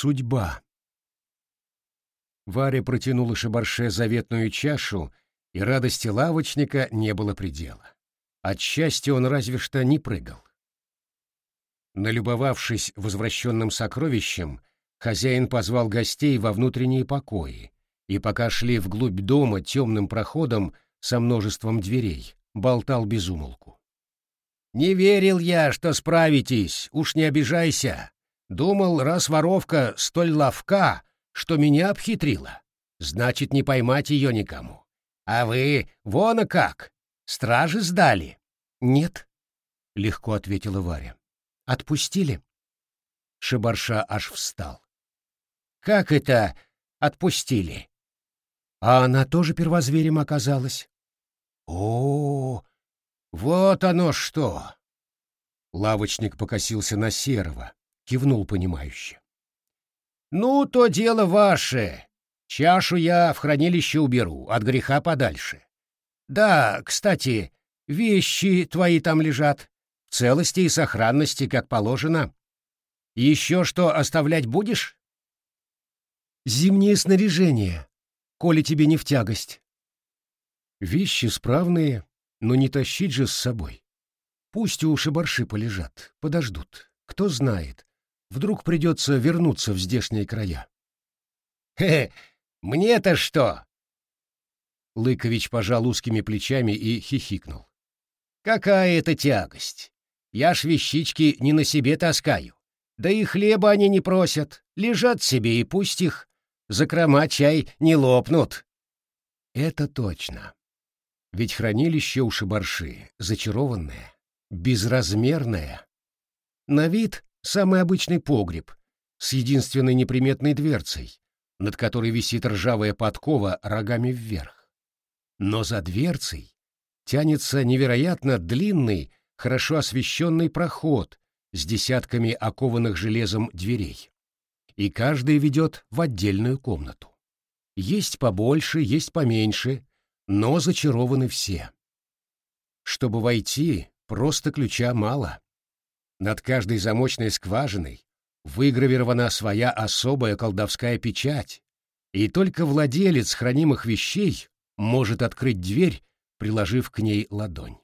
Судьба. Варя протянула шабарше заветную чашу, и радости лавочника не было предела. От счастья он разве что не прыгал. Налюбовавшись возвращенным сокровищем, хозяин позвал гостей во внутренние покои, и пока шли вглубь дома темным проходом со множеством дверей, болтал без умолку. «Не верил я, что справитесь, уж не обижайся. Думал, раз воровка столь ловка, что меня обхитрила, значит, не поймать ее никому. А вы, вон а как, стражи сдали?» «Нет», — легко ответила Варя. «Отпустили?» Шабарша аж встал. «Как это отпустили?» «А она тоже первозверем оказалась». «О, вот оно что!» Лавочник покосился на Серого, кивнул понимающе. «Ну, то дело ваше. Чашу я в хранилище уберу, от греха подальше. Да, кстати, вещи твои там лежат, в целости и сохранности, как положено. Еще что оставлять будешь?» «Зимнее снаряжение, коли тебе не в тягость». «Вещи справные, но не тащить же с собой. Пусть у шибарши полежат, подождут. Кто знает, вдруг придется вернуться в здешние края. «Хе-хе, мне-то что?» Лыкович пожал узкими плечами и хихикнул. «Какая это тягость! Я ж вещички не на себе таскаю. Да и хлеба они не просят, лежат себе и пусть их. Закрома чай не лопнут». «Это точно. Ведь хранилище у шибарши зачарованное, безразмерное. На вид самый обычный погреб с единственной неприметной дверцей, над которой висит ржавая подкова рогами вверх. Но за дверцей тянется невероятно длинный, хорошо освещенный проход с десятками окованных железом дверей. И каждый ведет в отдельную комнату. Есть побольше, есть поменьше, но зачарованы все. Чтобы войти, просто ключа мало. Над каждой замочной скважиной выгравирована своя особая колдовская печать, и только владелец хранимых вещей может открыть дверь, приложив к ней ладонь.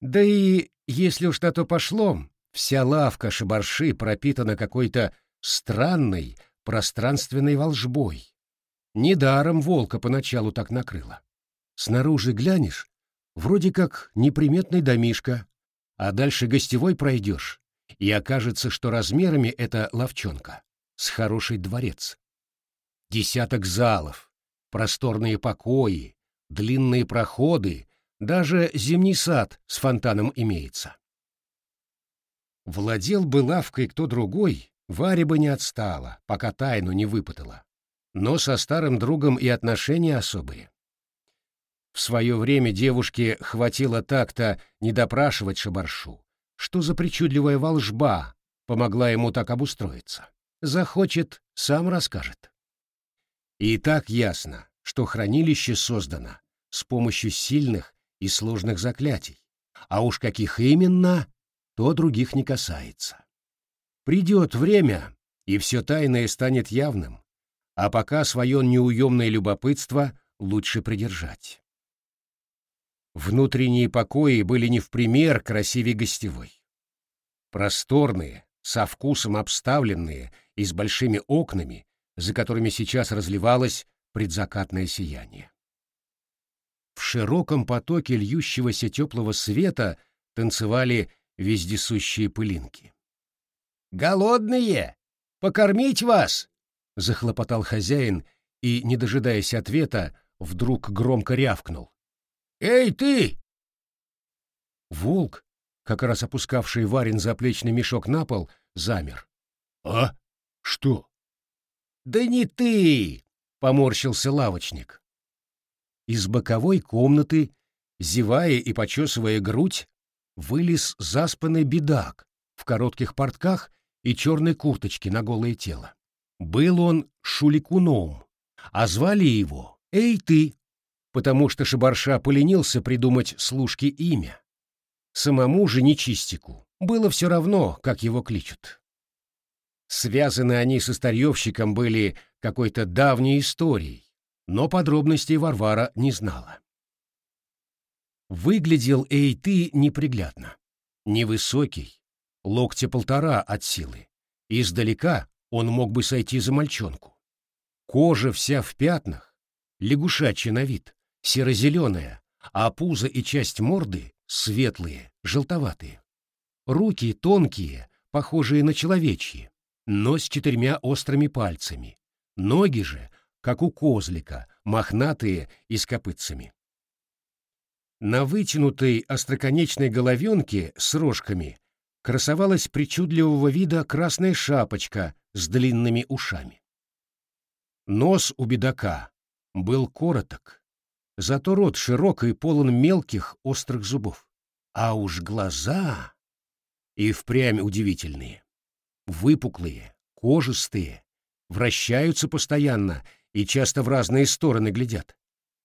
Да и, если уж на то пошло, вся лавка шабарши пропитана какой-то странной пространственной волжбой, Недаром волка поначалу так накрыло. Снаружи глянешь, вроде как неприметный домишка, а дальше гостевой пройдешь, и окажется, что размерами это ловчонка, с хороший дворец. Десяток залов, просторные покои, длинные проходы, даже зимний сад с фонтаном имеется. Владел бы лавкой кто другой, Варя бы не отстала, пока тайну не выпытала но со старым другом и отношения особые. В свое время девушке хватило так-то не допрашивать Шабаршу, что за причудливая волжба помогла ему так обустроиться. Захочет, сам расскажет. И так ясно, что хранилище создано с помощью сильных и сложных заклятий, а уж каких именно, то других не касается. Придет время, и все тайное станет явным, а пока свое неуемное любопытство лучше придержать. Внутренние покои были не в пример красивее гостевой. Просторные, со вкусом обставленные и с большими окнами, за которыми сейчас разливалось предзакатное сияние. В широком потоке льющегося теплого света танцевали вездесущие пылинки. «Голодные! Покормить вас!» — захлопотал хозяин и, не дожидаясь ответа, вдруг громко рявкнул. «Эй, ты!» Волк, как раз опускавший Варин заплечный мешок на пол, замер. «А? Что?» «Да не ты!» — поморщился лавочник. Из боковой комнаты, зевая и почесывая грудь, вылез заспанный бедак в коротких портках и черной курточке на голое тело. Был он шуликуном, а звали его «Эй ты», потому что Шабарша поленился придумать служке имя. Самому же нечистику было все равно, как его кличут. Связаны они со старьевщиком были какой-то давней историей, но подробностей Варвара не знала. Выглядел Эйты неприглядно. Невысокий, локтя полтора от силы. Издалека он мог бы сойти за мальчонку. Кожа вся в пятнах, лягушачья на вид, серо-зеленая, а пузо и часть морды светлые, желтоватые. Руки тонкие, похожие на человечьи, но с четырьмя острыми пальцами. Ноги же, как у козлика, мохнатые и с копытцами. На вытянутой остроконечной головенке с рожками красовалась причудливого вида красная шапочка с длинными ушами. Нос у бедака был короток, зато рот широк и полон мелких острых зубов. А уж глаза и впрямь удивительные. Выпуклые, кожистые, вращаются постоянно и часто в разные стороны глядят,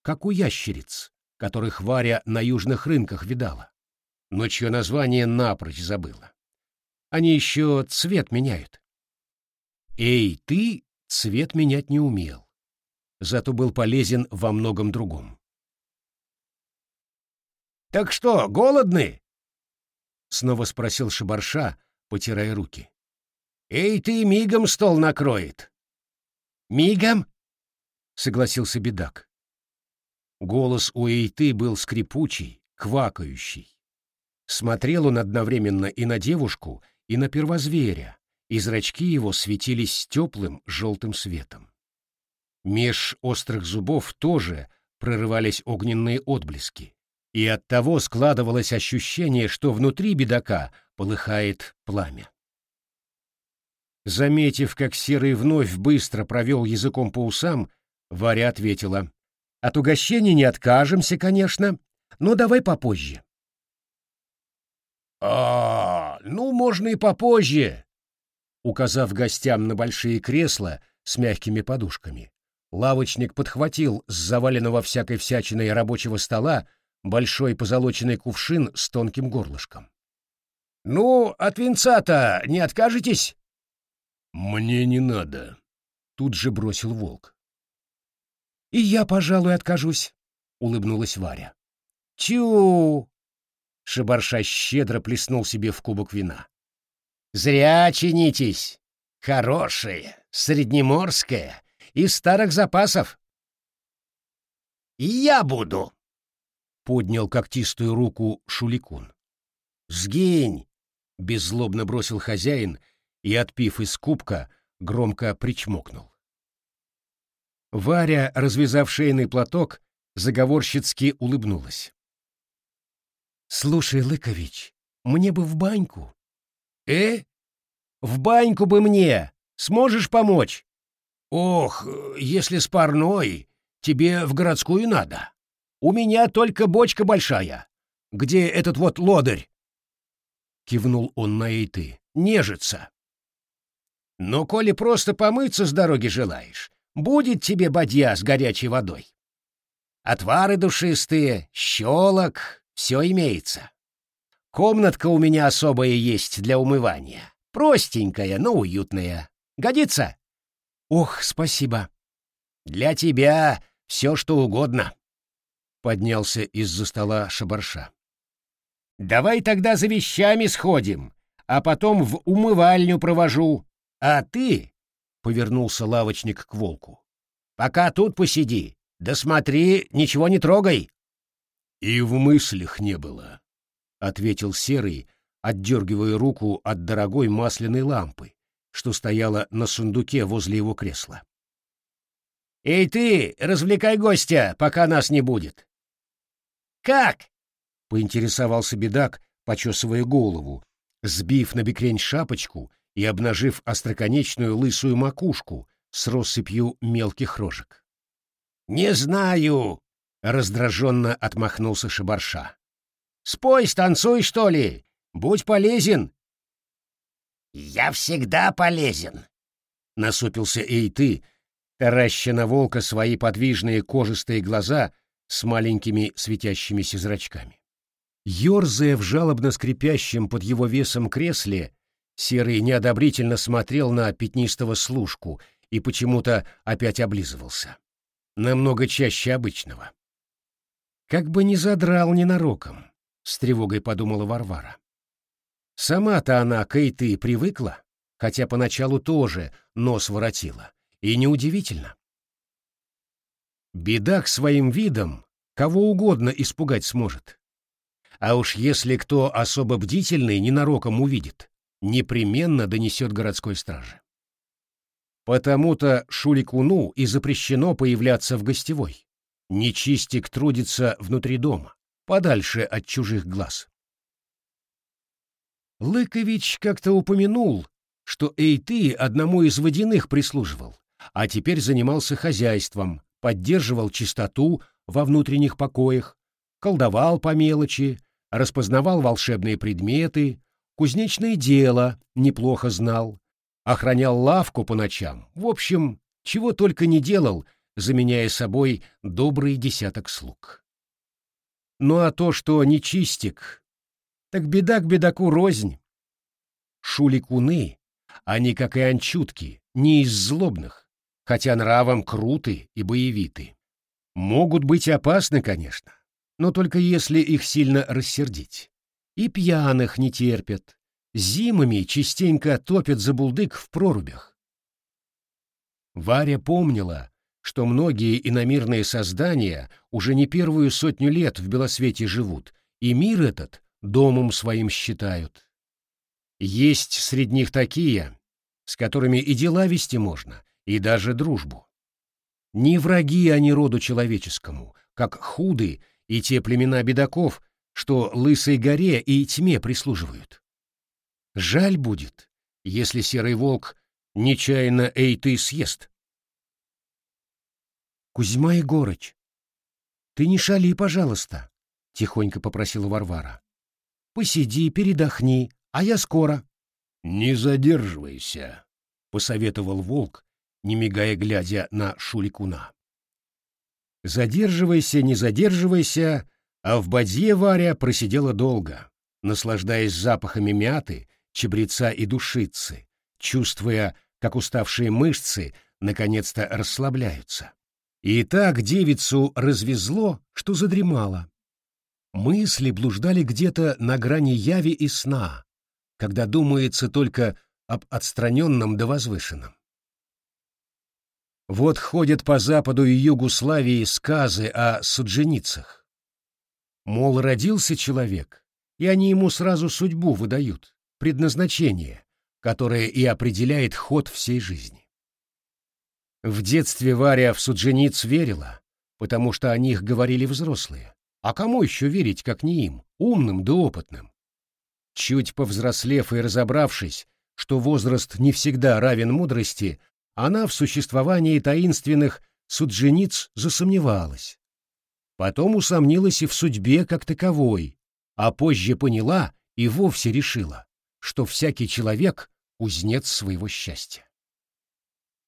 как у ящериц, которых Варя на южных рынках видала, но чье название напрочь забыла. Они еще цвет меняют. Эй, ты цвет менять не умел, зато был полезен во многом другом. «Так что, голодны?» — снова спросил Шабарша, потирая руки. «Эй, ты мигом стол накроет!» «Мигом?» — согласился бедак. Голос у Эйты был скрипучий, квакающий. Смотрел он одновременно и на девушку, и на первозверя, и зрачки его светились теплым желтым светом. Меж острых зубов тоже прорывались огненные отблески, и оттого складывалось ощущение, что внутри бедака полыхает пламя. Заметив, как Серый вновь быстро провел языком по усам, Варя ответила, «От угощения не откажемся, конечно, но давай попозже». «А, ну, можно и попозже», указав гостям на большие кресла с мягкими подушками. Лавочник подхватил с заваленного всякой всячиной рабочего стола большой позолоченный кувшин с тонким горлышком. «Ну, от венца-то не откажетесь?» «Мне не надо», — тут же бросил волк. «И я, пожалуй, откажусь», — улыбнулась Варя. «Тю!» — Шибарша щедро плеснул себе в кубок вина. «Зря чинитесь. Хорошее, среднеморское, из старых запасов». «И я буду», поднял когтистую руку Шуликун. «Сгинь!» — беззлобно бросил хозяин и, отпив из кубка, громко причмокнул. Варя, развязав шейный платок, заговорщицки улыбнулась. «Слушай, Лыкович, мне бы в баньку». «Э? В баньку бы мне! Сможешь помочь?» «Ох, если с парной, тебе в городскую надо». У меня только бочка большая. Где этот вот лодырь?» Кивнул он на Эйты. «Нежится». «Но коли просто помыться с дороги желаешь, будет тебе бадья с горячей водой. Отвары душистые, щелок, все имеется. Комнатка у меня особая есть для умывания. Простенькая, но уютная. Годится?» «Ох, спасибо». «Для тебя все, что угодно». Поднялся из-за стола шабарша. «Давай тогда за вещами сходим, а потом в умывальню провожу. А ты...» — повернулся лавочник к волку. «Пока тут посиди, да смотри, ничего не трогай». «И в мыслях не было», — ответил Серый, отдергивая руку от дорогой масляной лампы, что стояла на сундуке возле его кресла. «Эй ты, развлекай гостя, пока нас не будет. Как? Поинтересовался бедак, почесывая голову, сбив на бекрень шапочку и обнажив остроконечную лысую макушку с россыпью мелких рожек. «Не знаю!» — раздраженно отмахнулся Шабарша. «Спой, станцуй, что ли! Будь полезен!» «Я всегда полезен!» — насупился Эй ты, тараща на волка свои подвижные кожистые глаза с маленькими светящимися зрачками. Ёрзая в жалобно скрипящем под его весом кресле, Серый неодобрительно смотрел на пятнистого служку и почему-то опять облизывался. Намного чаще обычного. Как бы не задрал ненароком, с тревогой подумала Варвара. Сама-то она к Эйты привыкла, хотя поначалу тоже нос воротила. И неудивительно. Бедак своим видом кого угодно испугать сможет. А уж если кто особо бдительный ненароком увидит, непременно донесет городской страже. Потому-то Шуликуну и запрещено появляться в гостевой. Нечистик трудится внутри дома, подальше от чужих глаз. Лыкович как-то упомянул, что Эйты одному из водяных прислуживал, а теперь занимался хозяйством, поддерживал чистоту во внутренних покоях, колдовал по мелочи, распознавал волшебные предметы, кузнечное дело неплохо знал, охранял лавку по ночам, в общем, чего только не делал, заменяя собой добрый десяток слуг. Ну а то, что не чистик, так беда к бедаку рознь. Шуликуны, они, как и анчутки, не из злобных, хотя нравом круты и боевиты. Могут быть опасны, конечно, но только если их сильно рассердить. И пьяных не терпят. Зимами частенько топят за булдык в прорубях. Варя помнила, что многие иномирные создания уже не первую сотню лет в Белосвете живут, и мир этот домом своим считают. Есть среди них такие, с которыми и дела вести можно, и даже дружбу. Не враги они роду человеческому, как худы и те племена бедаков, что лысой горе и тьме прислуживают. Жаль будет, если серый волк нечаянно эй ты съест. Кузьма Егорыч, ты не шали, пожалуйста, — тихонько попросила Варвара. Посиди, передохни, а я скоро. Не задерживайся, — посоветовал волк, не мигая глядя на Шуликуна. Задерживайся, не задерживайся, а в бадье Варя просидела долго, наслаждаясь запахами мяты, чебреца и душицы, чувствуя, как уставшие мышцы наконец-то расслабляются. И так девицу развезло, что задремала. Мысли блуждали где-то на грани яви и сна, когда думается только об отстраненном да возвышенном. Вот ходят по западу и югу Славии сказы о судженицах. Мол, родился человек, и они ему сразу судьбу выдают, предназначение, которое и определяет ход всей жизни. В детстве Варя в суджениц верила, потому что о них говорили взрослые. А кому еще верить, как не им, умным да опытным? Чуть повзрослев и разобравшись, что возраст не всегда равен мудрости, она в существовании таинственных суджениц засомневалась. Потом усомнилась и в судьбе как таковой, а позже поняла и вовсе решила, что всякий человек — кузнец своего счастья.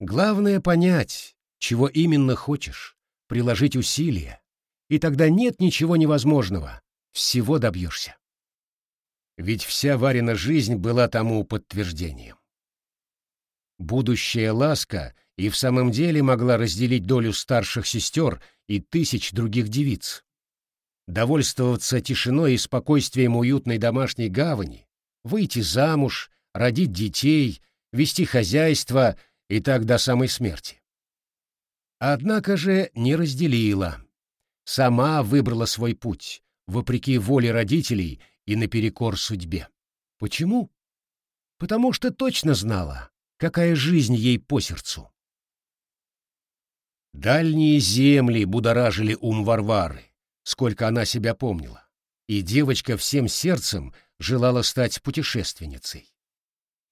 Главное понять, чего именно хочешь, приложить усилия, и тогда нет ничего невозможного, всего добьешься. Ведь вся Варина жизнь была тому подтверждением. Будущая ласка и в самом деле могла разделить долю старших сестер и тысяч других девиц. Довольствоваться тишиной и спокойствием уютной домашней гавани, выйти замуж, родить детей, вести хозяйство и так до самой смерти. Однако же не разделила сама выбрала свой путь, вопреки воле родителей и наперекор судьбе. Почему? Потому что точно знала, какая жизнь ей по сердцу. Дальние земли будоражили ум Варвары, сколько она себя помнила, и девочка всем сердцем желала стать путешественницей.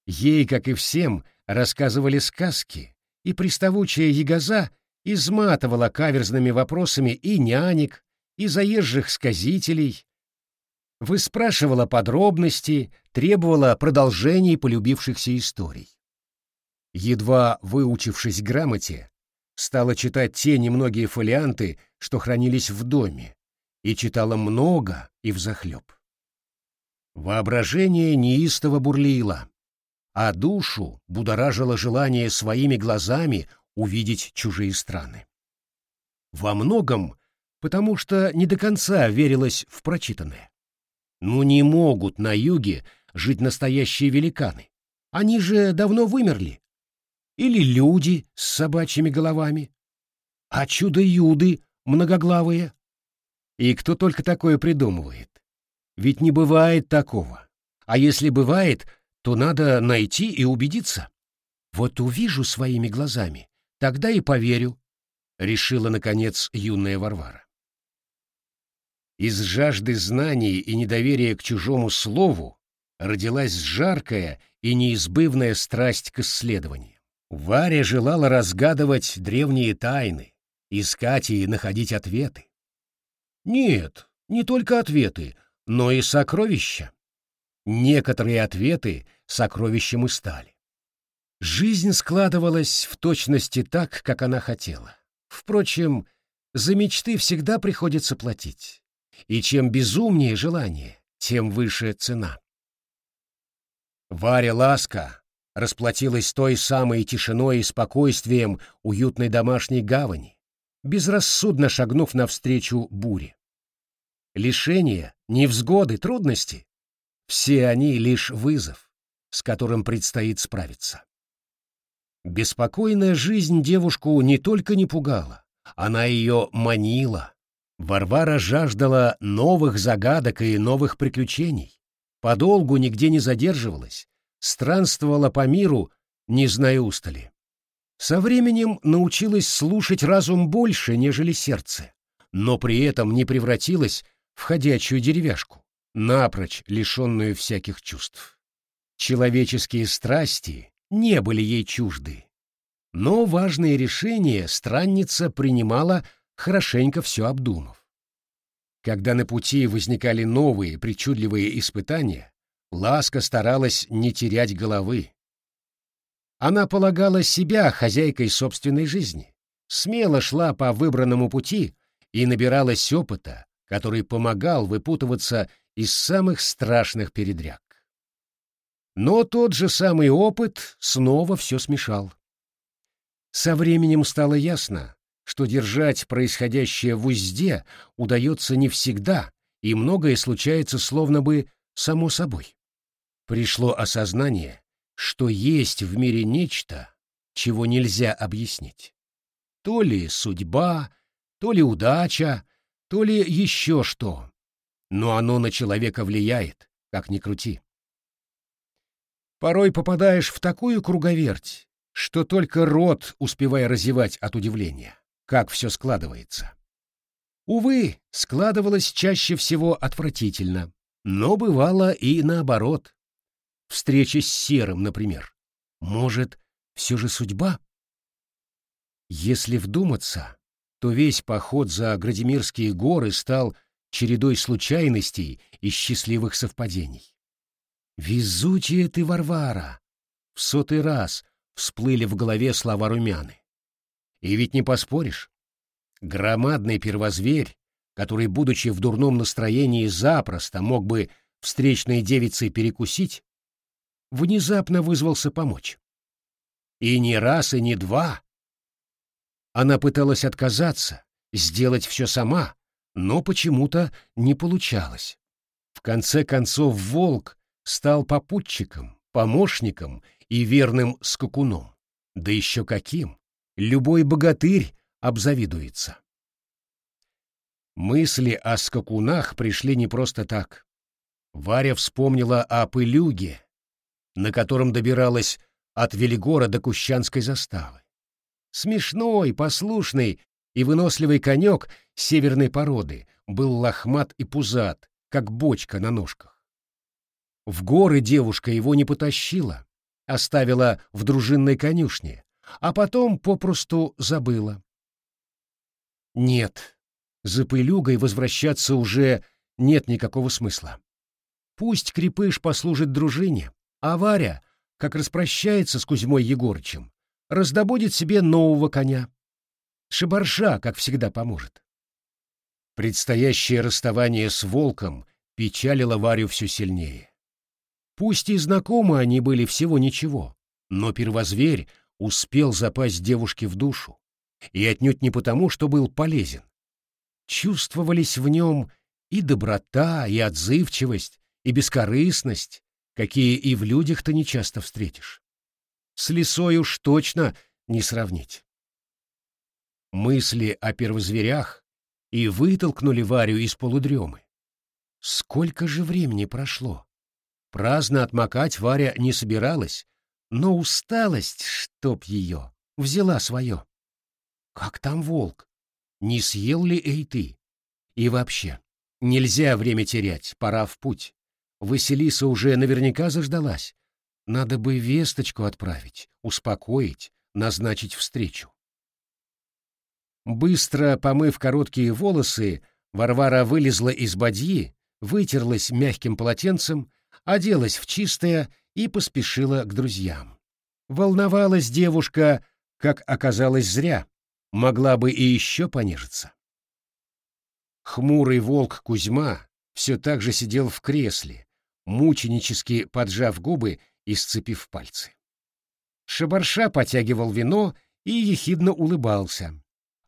Ей, как и всем, рассказывали сказки, и приставучая ягоза изматывала каверзными вопросами и нянек, и заезжих сказителей, выспрашивала подробности, требовала продолжений полюбившихся историй. Едва выучившись грамоте, стала читать те немногие фолианты, что хранились в доме, и читала много и взахлеб. Воображение неистово бурлило. а душу будоражило желание своими глазами увидеть чужие страны. Во многом потому что не до конца верилось в прочитанное. Ну не могут на юге жить настоящие великаны. Они же давно вымерли. Или люди с собачьими головами. А чудо-юды многоглавые. И кто только такое придумывает. Ведь не бывает такого. А если бывает, то надо найти и убедиться. Вот увижу своими глазами, тогда и поверю, — решила, наконец, юная Варвара. Из жажды знаний и недоверия к чужому слову родилась жаркая и неизбывная страсть к исследованию. Варя желала разгадывать древние тайны, искать и находить ответы. Нет, не только ответы, но и сокровища. Некоторые ответы сокровищем и стали. Жизнь складывалась в точности так, как она хотела. Впрочем, за мечты всегда приходится платить. И чем безумнее желание, тем выше цена. Варя Ласка расплатилась той самой тишиной и спокойствием уютной домашней гавани, безрассудно шагнув навстречу буре. Лишения, невзгоды, трудности — все они лишь вызов, с которым предстоит справиться. Беспокойная жизнь девушку не только не пугала, она ее манила. Варвара жаждала новых загадок и новых приключений подолгу нигде не задерживалась, странствовала по миру, не зная устали. Со временем научилась слушать разум больше, нежели сердце, но при этом не превратилась в ходячую деревяшку, напрочь лишенную всяких чувств. Человеческие страсти не были ей чужды. Но важные решения странница принимала, хорошенько все обдумав. Когда на пути возникали новые причудливые испытания, Ласка старалась не терять головы. Она полагала себя хозяйкой собственной жизни, смело шла по выбранному пути и набиралась опыта, который помогал выпутываться из самых страшных передряг. Но тот же самый опыт снова все смешал. Со временем стало ясно, что держать происходящее в узде удается не всегда, и многое случается словно бы само собой. Пришло осознание, что есть в мире нечто, чего нельзя объяснить. То ли судьба, то ли удача, то ли еще что. Но оно на человека влияет, как ни крути. Порой попадаешь в такую круговерть, что только рот успевая разевать от удивления как все складывается. Увы, складывалось чаще всего отвратительно, но бывало и наоборот. Встреча с Серым, например. Может, все же судьба? Если вдуматься, то весь поход за Градимирские горы стал чередой случайностей и счастливых совпадений. «Везучая ты, Варвара!» В сотый раз всплыли в голове слова румяны. И ведь не поспоришь. Громадный первозверь, который, будучи в дурном настроении, запросто мог бы встречной девицей перекусить, внезапно вызвался помочь. И не раз, и не два. Она пыталась отказаться, сделать все сама, но почему-то не получалось. В конце концов волк стал попутчиком, помощником и верным скакуном. Да еще каким! любой богатырь обзавидуется. Мысли о скакунах пришли не просто так. Варя вспомнила о пылюге, на котором добиралась от Велигора до Кущанской заставы. Смешной, послушный и выносливый конек северной породы был лохмат и пузат, как бочка на ножках. В горы девушка его не потащила, оставила в дружинной конюшне, а потом попросту забыла. Нет, за пылюгой возвращаться уже нет никакого смысла. Пусть крепыш послужит дружине, а Варя, как распрощается с Кузьмой Егорычем, раздобудет себе нового коня. Шибарша, как всегда, поможет. Предстоящее расставание с волком печалило Варю все сильнее. Пусть и знакомы они были всего ничего, но первозверь успел запасть девушке в душу, и отнюдь не потому, что был полезен. Чувствовались в нем и доброта, и отзывчивость, и бескорыстность, какие и в людях-то нечасто встретишь. С лисой уж точно не сравнить. Мысли о первозверях и вытолкнули Варю из полудремы. Сколько же времени прошло? Праздно отмокать Варя не собиралась, но усталость, чтоб ее, взяла свое. Как там волк? Не съел ли эй ты? И вообще, нельзя время терять, пора в путь. Василиса уже наверняка заждалась. Надо бы весточку отправить, успокоить, назначить встречу. Быстро помыв короткие волосы, Варвара вылезла из бадьи, вытерлась мягким полотенцем, оделась в чистое и поспешила к друзьям. Волновалась девушка, как оказалось, зря, могла бы и еще понежиться. Хмурый волк Кузьма все так же сидел в кресле, мученически поджав губы и сцепив пальцы. Шабарша потягивал вино и ехидно улыбался.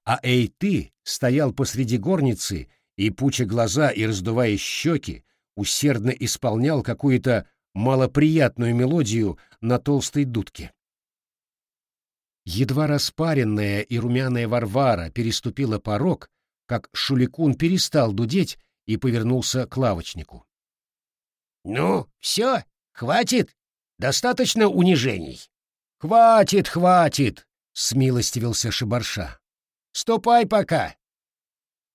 А эй ты стоял посреди горницы и, пуча глаза и раздувая щеки, усердно исполнял какую-то малоприятную мелодию на толстой дудке. Едва распаренная и румяная Варвара переступила порог, как Шуликун перестал дудеть и повернулся к лавочнику. — Ну, все, хватит, достаточно унижений. — Хватит, хватит, — смилостивился Шибарша. — Ступай пока.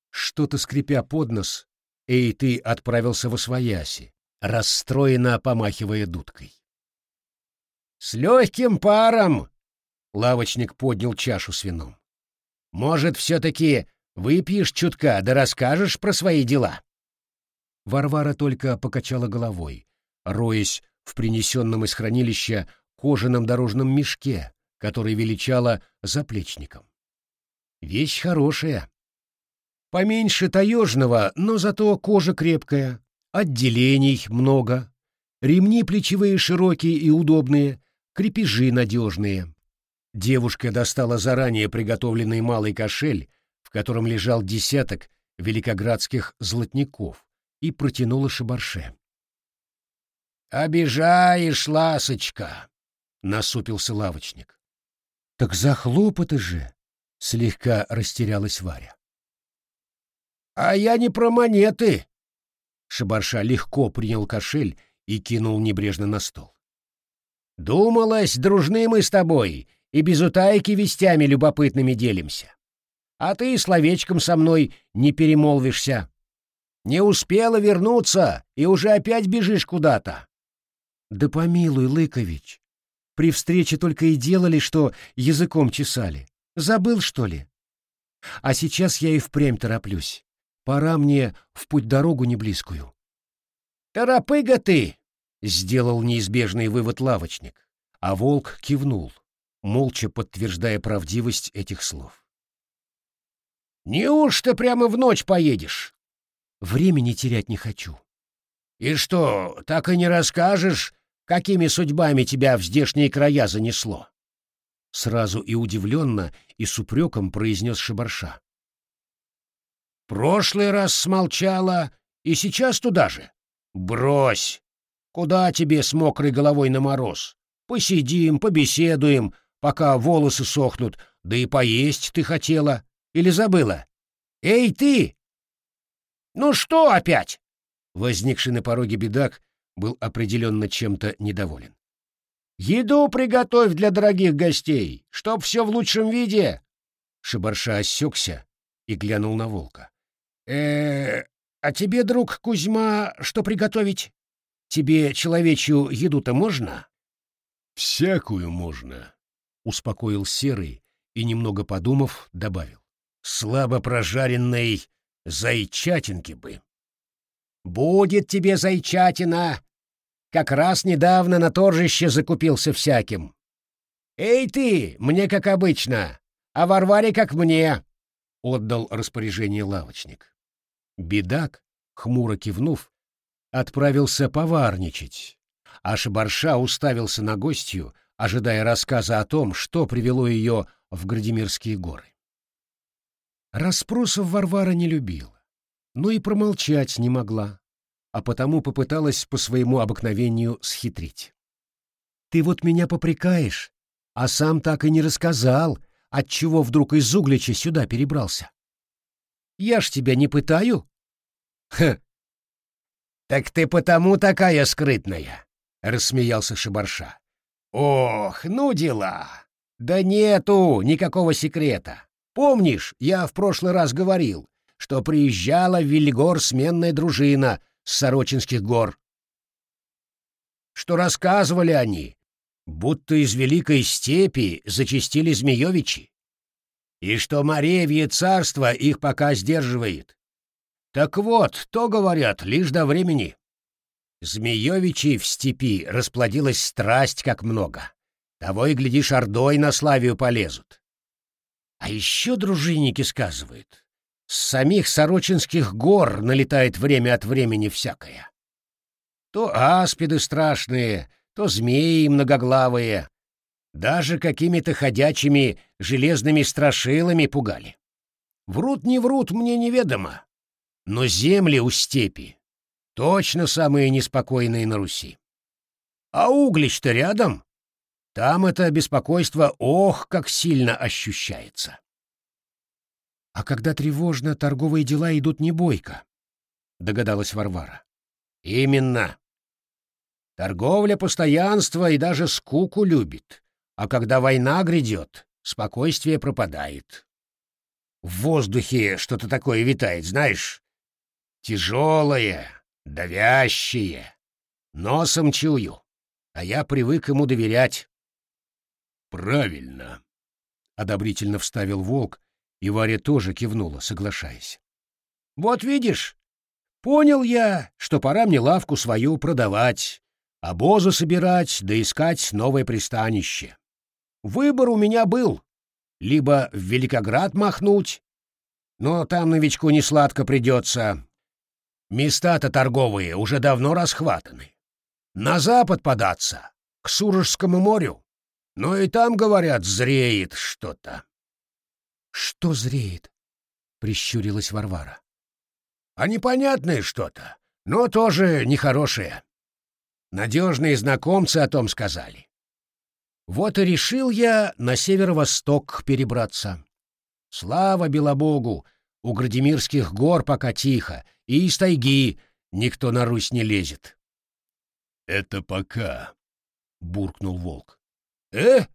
Что-то скрипя под нос, Эй, ты отправился в Освояси, расстроенно помахивая дудкой. «С легким паром!» — лавочник поднял чашу с вином. «Может, все-таки выпьешь чутка, да расскажешь про свои дела?» Варвара только покачала головой, роясь в принесенном из хранилища кожаном дорожном мешке, который величала заплечником. Вещь хорошая, Поменьше таежного, но зато кожа крепкая, отделений много, ремни плечевые широкие и удобные, крепежи надежные. Девушка достала заранее приготовленный малый кошель, в котором лежал десяток великоградских золотников, и протянула шабарше. «Обижаешь, ласочка!» — насупился лавочник. «Так за хлопоты же!» — слегка растерялась Варя. «А я не про монеты!» Шабарша легко принял кошель и кинул небрежно на стол. «Думалось, дружны мы с тобой, и без утайки вестями любопытными делимся. А ты словечком со мной не перемолвишься. Не успела вернуться, и уже опять бежишь куда-то». «Да помилуй, Лыкович, при встрече только и делали, что языком чесали. Забыл, что ли? А сейчас я и впрямь тороплюсь. Пора мне в путь-дорогу неблизкую. «Торопыга ты!» — сделал неизбежный вывод лавочник, а волк кивнул, молча подтверждая правдивость этих слов. «Неужто прямо в ночь поедешь?» «Времени терять не хочу». «И что, так и не расскажешь, какими судьбами тебя в здешние края занесло?» Сразу и удивленно, и с упреком произнес Шибарша. Прошлый раз смолчала, и сейчас туда же. Брось! Куда тебе с мокрой головой на мороз? Посидим, побеседуем, пока волосы сохнут, да и поесть ты хотела. Или забыла? Эй, ты! Ну что опять? Возникший на пороге бедак был определенно чем-то недоволен. «Еду приготовь для дорогих гостей, чтоб все в лучшем виде!» Шибарша осекся и глянул на волка э а тебе, друг Кузьма, что приготовить? Тебе человечью еду-то можно?» «Всякую можно», — успокоил Серый и, немного подумав, добавил. «Слабо прожаренной зайчатинки бы». «Будет тебе зайчатина! Как раз недавно на торжище закупился всяким. Эй ты, мне как обычно, а Варваре как мне!» — отдал распоряжение лавочник. Бедак, хмуро кивнув, отправился поварничать, а Шабарша уставился на гостью, ожидая рассказа о том, что привело ее в Градимирские горы. Расспросов Варвара не любила, но и промолчать не могла, а потому попыталась по своему обыкновению схитрить. «Ты вот меня попрекаешь, а сам так и не рассказал, отчего вдруг из Углича сюда перебрался. Я ж тебя не пытаю?» «Хм! Так ты потому такая скрытная!» — рассмеялся Шибарша. «Ох, ну дела! Да нету никакого секрета. Помнишь, я в прошлый раз говорил, что приезжала в Велигор сменная дружина с Сорочинских гор? Что рассказывали они, будто из Великой Степи зачистили Змеевичи, и что Маревье царство их пока сдерживает. Так вот, то, говорят, лишь до времени. Змеевичей в степи расплодилась страсть как много. Того и, глядишь, ордой на Славию полезут. А еще дружинники сказывают, с самих Сорочинских гор налетает время от времени всякое. То аспиды страшные, то змеи многоглавые, даже какими-то ходячими железными страшилами пугали. Врут не врут, мне неведомо. Но земли у степи точно самые неспокойные на Руси. А Углич-то рядом. Там это беспокойство ох, как сильно ощущается. А когда тревожно, торговые дела идут не бойко, догадалась Варвара. Именно. Торговля постоянства и даже скуку любит, а когда война грядет, спокойствие пропадает. В воздухе что-то такое витает, знаешь? Тяжелое, давящее. Носом чую, а я привык ему доверять. «Правильно», — одобрительно вставил волк, и Варя тоже кивнула, соглашаясь. «Вот видишь, понял я, что пора мне лавку свою продавать, обозы собирать да искать новое пристанище. Выбор у меня был — либо в Великоград махнуть, но там новичку не сладко придется. Места-то торговые уже давно расхватаны. На запад податься, к Сурожскому морю. Но и там, говорят, зреет что-то. — Что зреет? — прищурилась Варвара. — А непонятное что-то, но тоже нехорошее. Надежные знакомцы о том сказали. Вот и решил я на северо-восток перебраться. Слава Белобогу, у Градимирских гор пока тихо, и из тайги никто на Русь не лезет. — Это пока, — буркнул волк. — Э?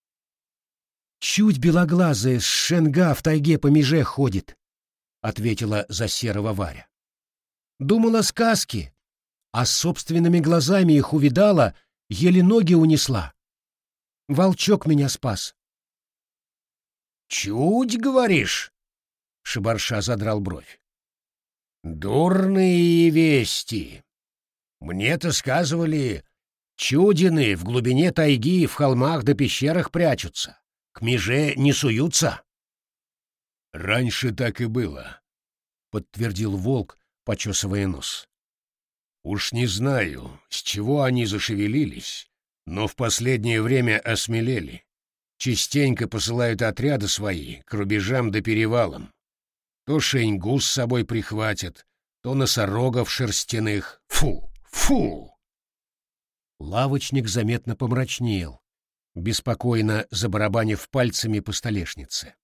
— Чуть белоглазая с шенга в тайге по меже ходит, — ответила за серого Варя. Думала сказки, а собственными глазами их увидала, еле ноги унесла. Волчок меня спас. «Чуть, говоришь?» — Шибарша задрал бровь. «Дурные вести. Мне-то сказывали, чудины в глубине тайги в холмах да пещерах прячутся, к меже не суются». «Раньше так и было», — подтвердил волк, почесывая нос. «Уж не знаю, с чего они зашевелились, но в последнее время осмелели. Частенько посылают отряды свои к рубежам да перевалам. То шеньгу с собой прихватят, то носорогов шерстяных. Фу! Фу!» Лавочник заметно помрачнел, беспокойно забарабанив пальцами по столешнице.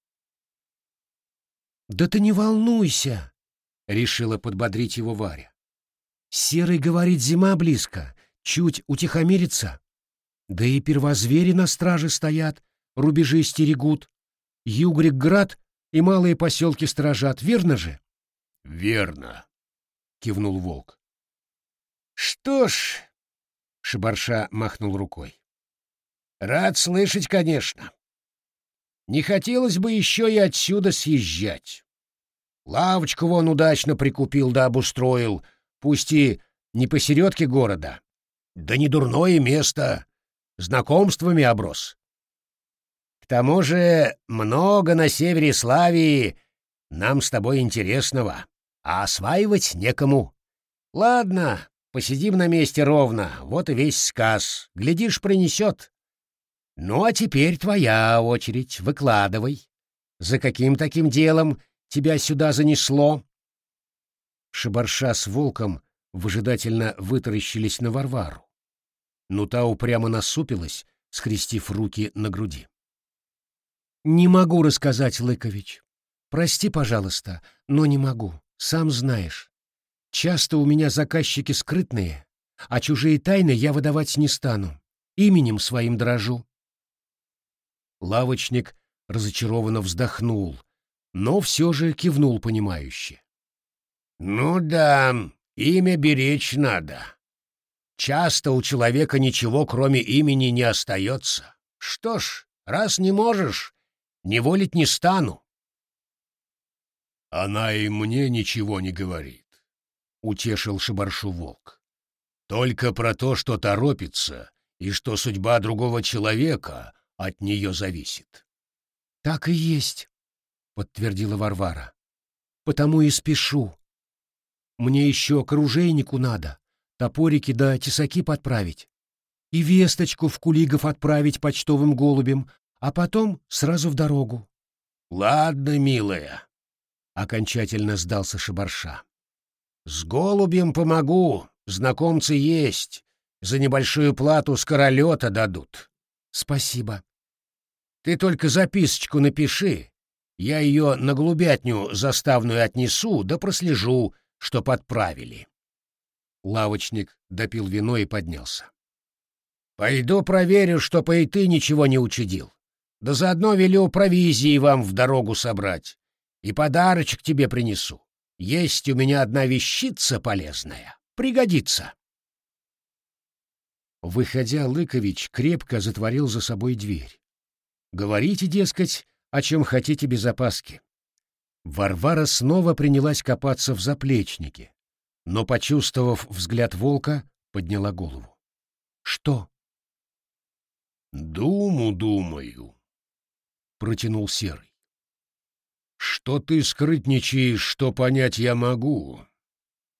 «Да ты не волнуйся!» — решила подбодрить его Варя. «Серый говорит, зима близко, чуть утихомирится. Да и первозвери на страже стоят, рубежи стерегут. Югрик-град и малые поселки сторожат, верно же? — Верно, — кивнул волк. — Что ж, — Шибарша махнул рукой. — Рад слышать, конечно. Не хотелось бы еще и отсюда съезжать. Лавочку вон удачно прикупил да обустроил, пусть и не посередке города. Да не дурное место, знакомствами оброс. К тому же много на севере Славии нам с тобой интересного, а осваивать некому. Ладно, Посидим на месте ровно, вот и весь сказ. Глядишь, принесет. Ну, а теперь твоя очередь, выкладывай. За каким таким делом тебя сюда занесло?» Шабарша с волком выжидательно вытаращились на Варвару. Но та упрямо насупилась, скрестив руки на груди. «Не могу рассказать, Лыкович. Прости, пожалуйста, но не могу, сам знаешь. Часто у меня заказчики скрытные, а чужие тайны я выдавать не стану. Именем своим дрожу». Лавочник разочарованно вздохнул, но все же кивнул понимающе. «Ну да, имя беречь надо. Часто у человека ничего, кроме имени, не остается. Что ж, раз не можешь, не волить не стану». «Она и мне ничего не говорит», — утешил Шабаршу волк. «Только про то, что торопится, и что судьба другого человека от нее зависит». «Так и есть», — подтвердила Варвара. «Потому и спешу. Мне еще к оружейнику надо, топорики да тесаки подправить. И весточку в Кулигов отправить почтовым голубем, а потом сразу в дорогу. — Ладно, милая, — окончательно сдался Шабарша. — С голубем помогу, знакомцы есть. За небольшую плату скоролета дадут. — Спасибо. — Ты только записочку напиши. Я ее на голубятню заставную отнесу, да прослежу, что подправили. Лавочник допил вино и поднялся. Пойду проверю, что и ты ничего не учудил. Да заодно велю провизии вам в дорогу собрать. И подарочек тебе принесу. Есть у меня одна вещица полезная. Пригодится. Выходя, Лыкович крепко затворил за собой дверь. Говорите, дескать, о чем хотите без опаски. Варвара снова принялась копаться в заплечнике, но, почувствовав взгляд волка, подняла голову. «Что?» «Думу думаю», — протянул Серый. «Что ты скрытничаешь, что понять я могу.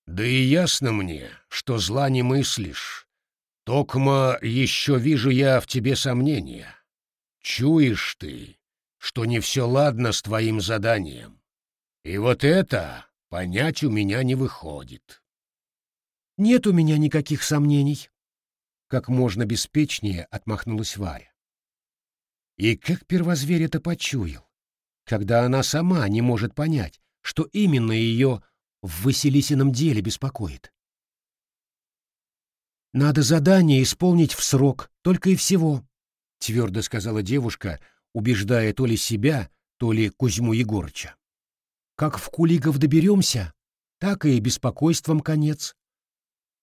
Да и ясно мне, что зла не мыслишь. Токма еще вижу я в тебе сомнения. Чуешь ты, что не все ладно с твоим заданием. И вот это понять у меня не выходит. Нет у меня никаких сомнений. Как можно беспечнее отмахнулась Варя. И как первозверь это почуял, когда она сама не может понять, что именно ее в Василисином деле беспокоит. «Надо задание исполнить в срок, только и всего», — твердо сказала девушка, убеждая то ли себя, то ли Кузьму Егорыча. Как в Кулигов доберемся, так и беспокойством конец.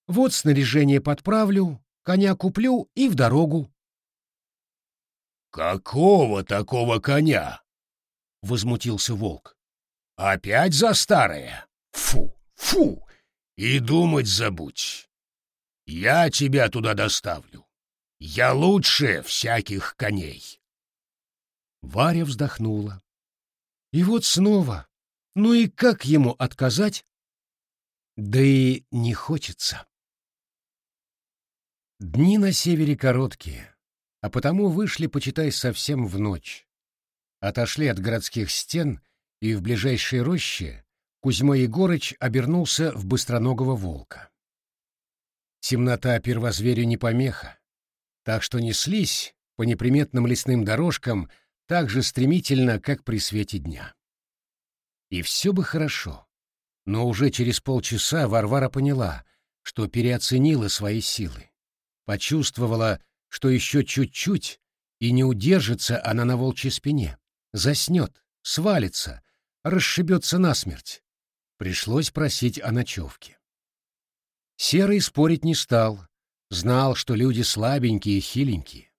Вот снаряжение подправлю, коня куплю и в дорогу. «Какого такого коня?» — возмутился волк. «Опять за старое? Фу, фу! И думать забудь. Я тебя туда доставлю. Я лучше всяких коней». Варя вздохнула. И вот снова ну и как ему отказать? Да и не хочется. Дни на севере короткие, а потому вышли, почитай, совсем в ночь. Отошли от городских стен, и в ближайшей роще Кузьма Егорыч обернулся в быстроногого волка. Темнота первозверю не помеха, так что неслись по неприметным лесным дорожкам так же стремительно, как при свете дня. И все бы хорошо. Но уже через полчаса Варвара поняла, что переоценила свои силы. Почувствовала, что еще чуть-чуть, и не удержится она на волчьей спине. Заснет, свалится, расшибется насмерть. Пришлось просить о ночевке. Серый спорить не стал, знал, что люди слабенькие и хиленькие.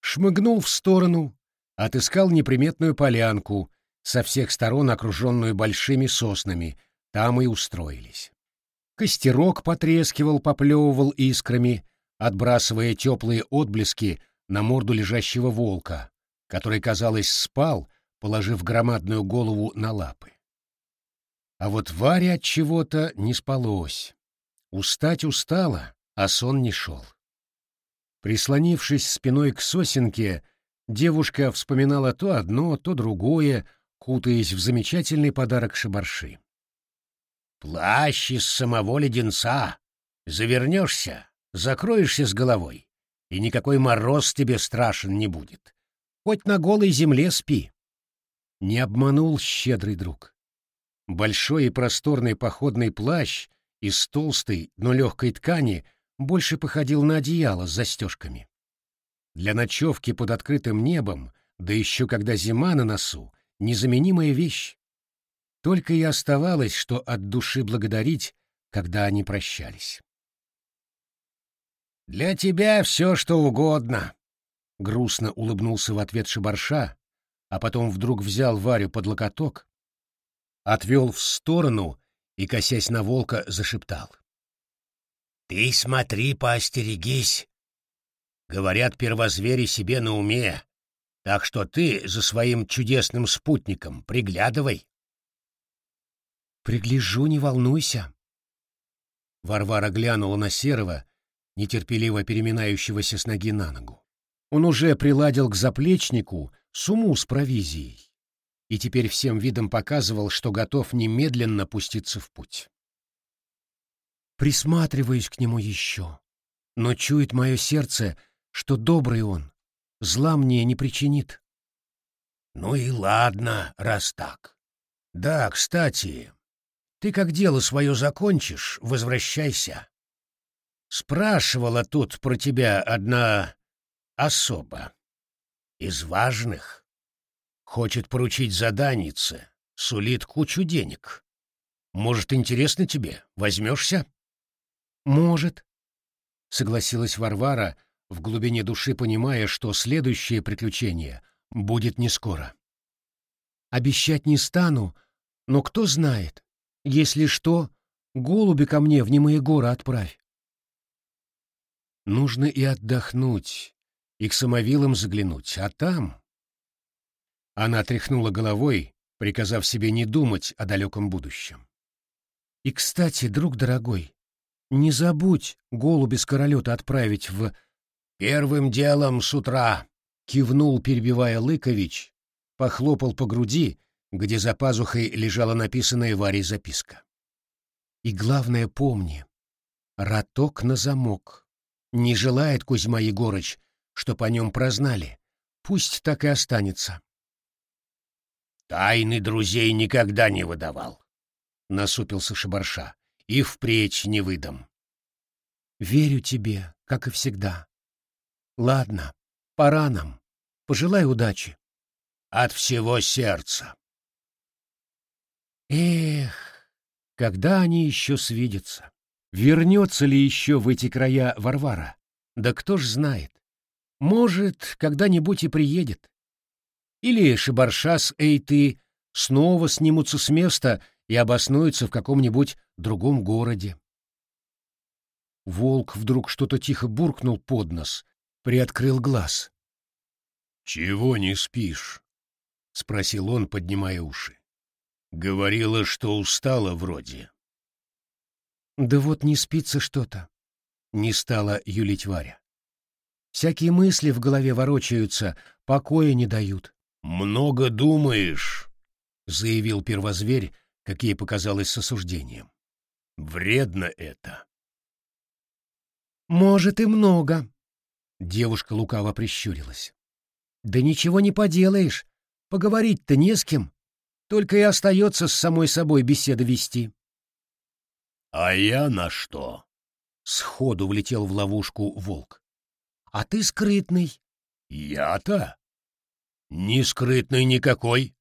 Шмыгнул в сторону, отыскал неприметную полянку, со всех сторон окруженную большими соснами, там и устроились. Костерок потрескивал, поплевывал искрами, отбрасывая теплые отблески на морду лежащего волка, который, казалось, спал, положив громадную голову на лапы. А вот Варе от чего-то не спалось. Устать устала, а сон не шел. Прислонившись спиной к сосенке, девушка вспоминала то одно, то другое, кутаясь в замечательный подарок шабарши. «Плащ из самого леденца. Завернешься, закроешься с головой, и никакой мороз тебе страшен не будет. Хоть на голой земле спи». Не обманул щедрый друг. Большой и просторный походный плащ из толстой, но легкой ткани больше походил на одеяло с застежками. Для ночевки под открытым небом, да еще когда зима на носу, незаменимая вещь. Только и оставалось, что от души благодарить, когда они прощались. «Для тебя все, что угодно», — грустно улыбнулся в ответ Шабарша, а потом вдруг взял Варю под локоток, отвел в сторону и, косясь на волка, зашептал. «Ты смотри, поостерегись. Говорят, первозвери себе на уме, так что ты за своим чудесным спутником приглядывай». «Пригляжу, не волнуйся». Варвара глянула на Серого, нетерпеливо переминающегося с ноги на ногу. Он уже приладил к заплечнику сумму с провизией и теперь всем видом показывал, что готов немедленно пуститься в путь. Присматриваюсь к нему еще, но чует мое сердце, что добрый он, зла мне не причинит. Ну и ладно, раз так. Да, кстати, ты как дело свое закончишь, возвращайся. Спрашивала тут про тебя одна особа. Из важных. Хочет поручить заданице, сулит кучу денег. Может, интересно тебе? Возьмешься? Может, — согласилась Варвара, в глубине души понимая, что следующее приключение будет не скоро. Обещать не стану, но кто знает, если что, голуби ко мне в немые горы отправь. Нужно и отдохнуть, и к самовилам заглянуть, а там... Она тряхнула головой, приказав себе не думать о далеком будущем. «И, кстати, друг дорогой, не забудь голуби с королета отправить в...» «Первым делом с утра!» — кивнул, перебивая Лыкович, похлопал по груди, где за пазухой лежала написанная Варей записка. «И главное помни, роток на замок. Не желает Кузьма Егорыч, чтоб о нем прознали. Пусть так и останется. Тайны друзей никогда не выдавал, — насупился Шабарша, — и впредь не выдам. Верю тебе, как и всегда. Ладно, пора нам. Пожелай удачи. От всего сердца. Эх, когда они еще свидятся? Вернется ли еще в эти края Варвара? Да кто ж знает. Может, когда-нибудь и приедет. Или Шибарша с Эйты снова снимутся с места и обоснуются в каком-нибудь другом городе. Волк вдруг что-то тихо буркнул под нос, приоткрыл глаз. — Чего не спишь? — спросил он, поднимая уши. — Говорила, что устала вроде. — Да вот не спится что-то, — не стала юлить Варя. Всякие мысли в голове ворочаются, покоя не дают. «Много думаешь», — заявил первозверь, как ей показалось с осуждением. «Вредно это». «Может, и много», — девушка лукаво прищурилась. «Да ничего не поделаешь. Поговорить-то не с кем. Только и остается с самой собой беседы вести». «А я на что?» — сходу влетел в ловушку волк. «А ты скрытный». «Я-то?» Ни скрытный никакой.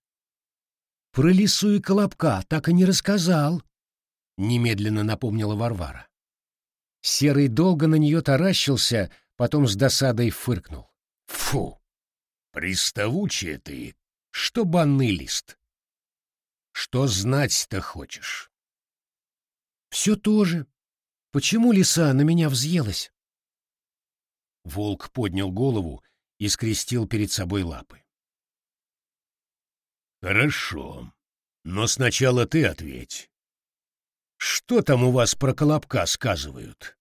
Про лису и колобка так и не рассказал, немедленно напомнила Варвара. Серый долго на нее таращился, потом с досадой фыркнул. Фу! Приставучая ты, что банный лист. Что знать-то хочешь? Все то же. Почему лиса на меня взъелась? Волк поднял голову и скрестил перед собой лапы. Хорошо. Но сначала ты ответь. Что там у вас про Колобка сказывают?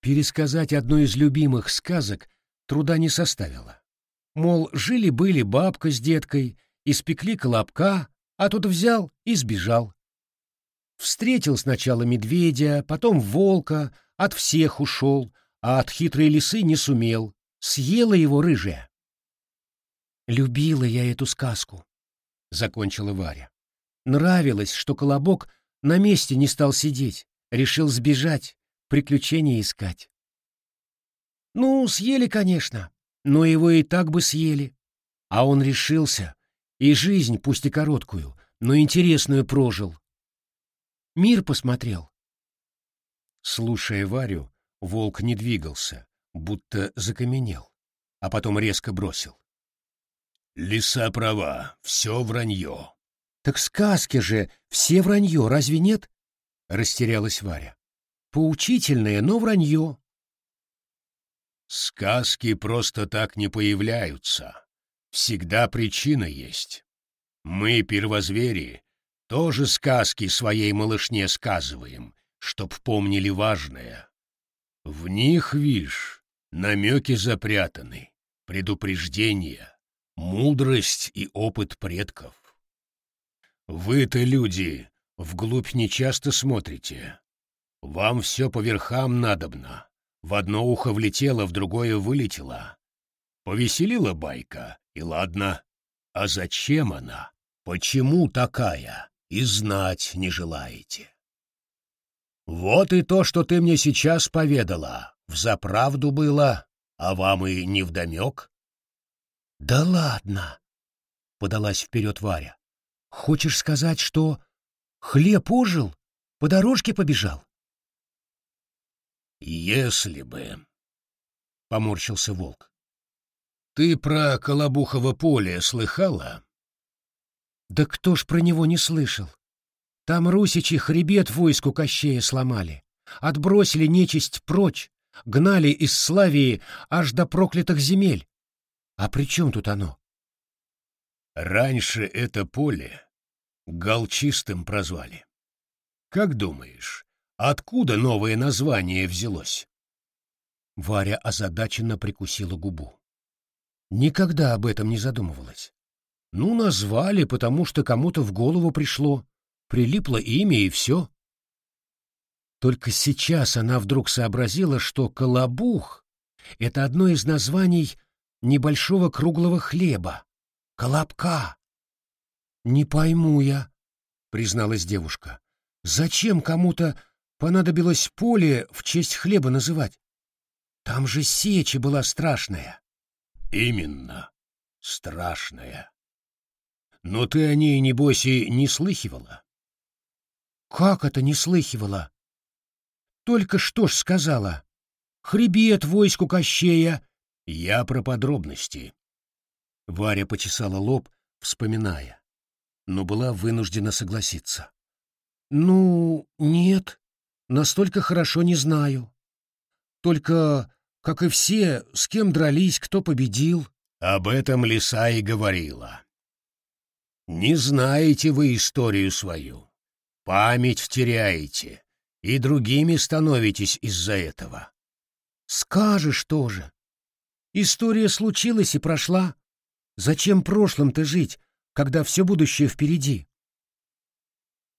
Пересказать одну из любимых сказок труда не составило. Мол, жили-были бабка с деткой, испекли колобка, а тут взял и сбежал. Встретил сначала медведя, потом волка, от всех ушел, а от хитрой лисы не сумел. Съела его рыжая. «Любила я эту сказку», — закончила Варя. «Нравилось, что колобок на месте не стал сидеть, решил сбежать, приключения искать». «Ну, съели, конечно, но его и так бы съели. А он решился, и жизнь, пусть и короткую, но интересную прожил. Мир посмотрел. Слушая Варю, волк не двигался, будто закаменел, а потом резко бросил. «Лиса права, все вранье». «Так сказки же, все вранье, разве нет?» — растерялась Варя. «Поучительное, но вранье». «Сказки просто так не появляются. Всегда причина есть. Мы, первозвери, тоже сказки своей малышне сказываем, чтоб помнили важное. В них, вишь, намеки запрятаны, предупреждения, мудрость и опыт предков. Вы-то, люди, вглубь нечасто смотрите. Вам все по верхам надобно. В одно ухо влетело, в другое вылетело. Повеселила байка, и ладно. А зачем она? Почему такая? И знать не желаете. Вот и то, что ты мне сейчас поведала, взаправду было, а вам и не вдомек. Да ладно, подалась вперед Варя. Хочешь сказать, что хлеб ожил, по дорожке побежал? Если бы, поморщился волк. Ты про Колобухово поле слыхала? Да кто ж про него не слышал? Там русичи хребет войску Кощея сломали, отбросили нечисть прочь, гнали из Славии аж до проклятых земель. А при чем тут оно? Раньше это поле Галчистым прозвали. Как думаешь, откуда новое название взялось? Варя озадаченно прикусила губу. Никогда об этом не задумывалась. Ну, назвали, потому что кому-то в голову пришло, прилипло имя и все. Только сейчас она вдруг сообразила, что колобух — это одно из названий небольшого круглого хлеба — колобка. «Не пойму я», — призналась девушка, — «зачем кому-то понадобилось поле в честь хлеба называть? Там же сеча была страшная». Именно, страшная. Но ты о ней, небось, и не слыхивала? Как это не слыхивала? Только что ж сказала. Хребет войску Кощея. Я про подробности. Варя почесала лоб, вспоминая, но была вынуждена согласиться. Ну, нет, настолько хорошо не знаю. Только как и все, с кем дрались, кто победил. Об этом лиса и говорила. Не знаете вы историю свою. Память теряете, и другими становитесь из-за этого. Скажешь тоже. История случилась и прошла. Зачем прошлым-то жить, когда все будущее впереди?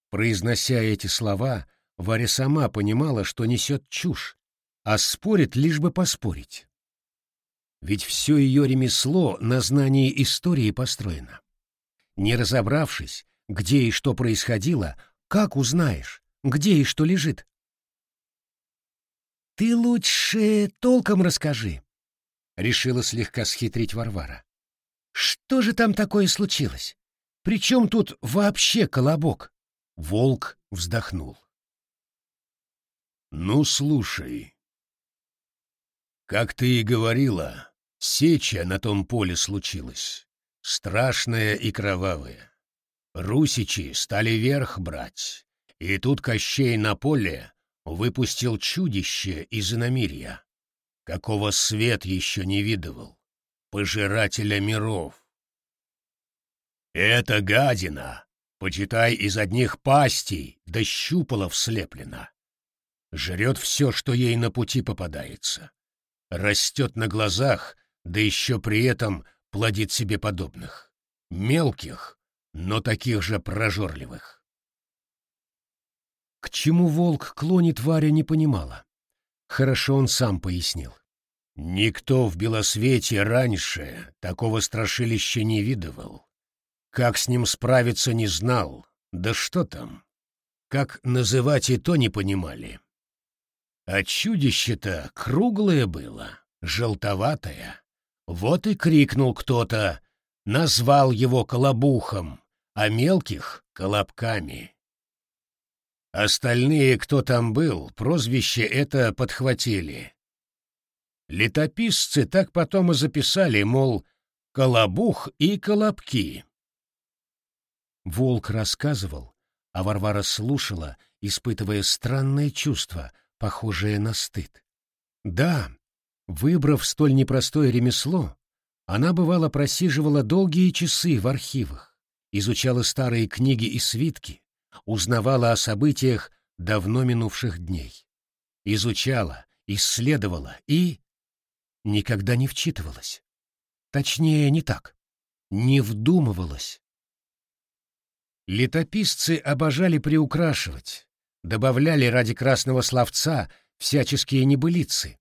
Произнося эти слова, Варя сама понимала, что несет чушь, а спорит лишь бы поспорить. Ведь все ее ремесло на знании истории построено. Не разобравшись, где и что происходило, как узнаешь, где и что лежит? «Ты лучше толком расскажи», — решила слегка схитрить Варвара. «Что же там такое случилось? Причем тут вообще колобок?» Волк вздохнул. «Ну, слушай, как ты и говорила, сеча на том поле случилась, страшная и кровавая. Русичи стали верх брать, и тут Кощей на поле выпустил чудище из иномирья, какого свет еще не видывал, пожирателя миров. Эта гадина Почитай, из одних пастей да щупалов слеплена. Жрет все, что ей на пути попадается. Растет на глазах, да еще при этом плодит себе подобных. Мелких, но таких же прожорливых. К чему волк клонит, Варя не понимала. Хорошо он сам пояснил. Никто в Белосвете раньше такого страшилища не видывал. Как с ним справиться не знал. Да что там? Как называть и то не понимали. А чудище-то круглое было, желтоватое. Вот и крикнул кто-то, назвал его колобухом, а мелких — колобками. Остальные, кто там был, прозвище это подхватили. Летописцы так потом и записали, мол, «колобух» и «колобки». Волк рассказывал, а Варвара слушала, испытывая странное чувство, похожее на стыд. Да, выбрав столь непростое ремесло, она, бывало, просиживала долгие часы в архивах, изучала старые книги и свитки, узнавала о событиях давно минувших дней. Изучала, исследовала и никогда не вчитывалась. Точнее, не так. Не вдумывалась. Летописцы обожали приукрашивать, добавляли ради красного словца всяческие небылицы,